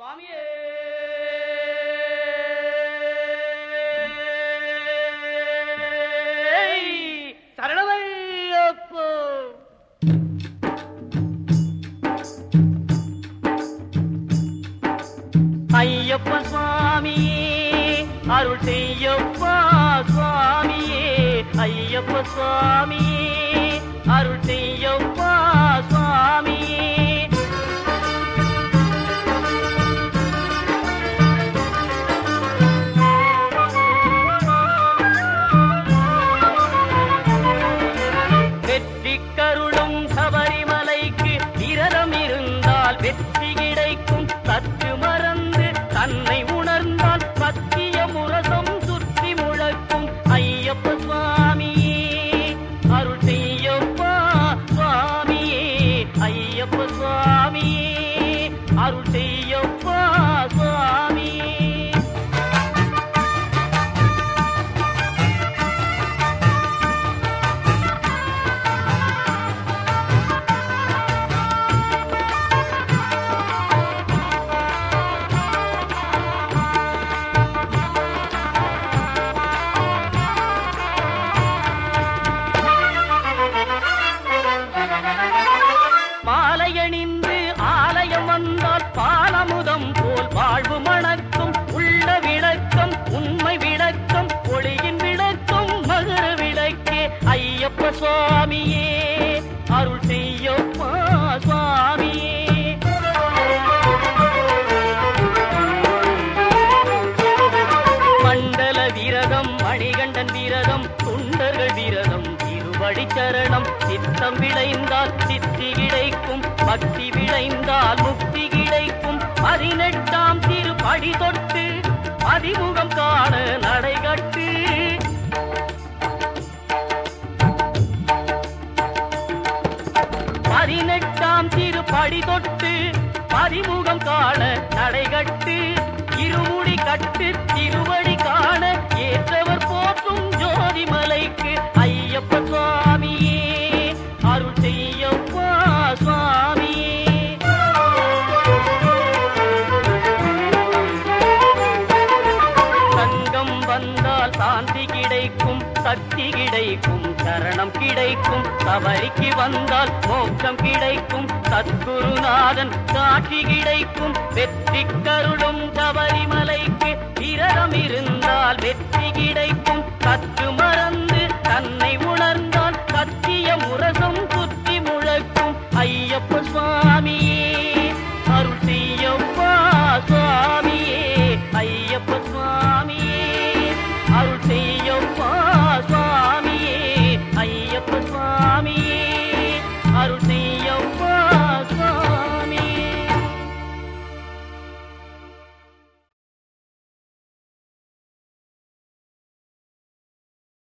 சுவாமியே! சரணமையப்போ ஐயப்ப சுவாமியே அருள் செய்யப்பா சுவாமியே ஐயப்ப சுவாமியே அருள் செய்யப்பா அருள் செய்யப்பா போல் மணக்கும் உள்ள விளக்கம் உண்மை விளக்கம் ஒளியின் விளக்கம் மகர விளக்கே ஐயப்ப சுவாமியே அருள் செய்யப்பா சுவாமியே. மண்டல விரதம் மணிகண்டன் விரதம் துண்டர்கள் விரதம் திருவடி சரணம் சித்தம் விளைந்தால் சித்தி கிடைக்கும் பக்தி விளைந்தால் முக்தி கிடைக்கும். அடி தொட்டு அறிமுகம் காண நடைகட்டு பதினெட்டாம் திருப்படி தொட்டு அறிமுகம் காண நடைகட்டு இருமுடி சரணம் கிடைக்கும். தவறிக்கு வந்தால் மோட்சம் கிடைக்கும். சத்குருநாதன் காட்சி கிடைக்கும். வெற்றி கருடும் தவறிமலைக்கு விரதம் இருந்தால் வெற்றி கிடைக்கும். சற்று மறந்து தன்னை உணர்ந்தால் சத்திய முரசும் சுற்றி முழக்கும். ஐயப்ப சுவாமியே அருள் செய்யப்பா சுவாமியே ஐயப்ப சுவாமி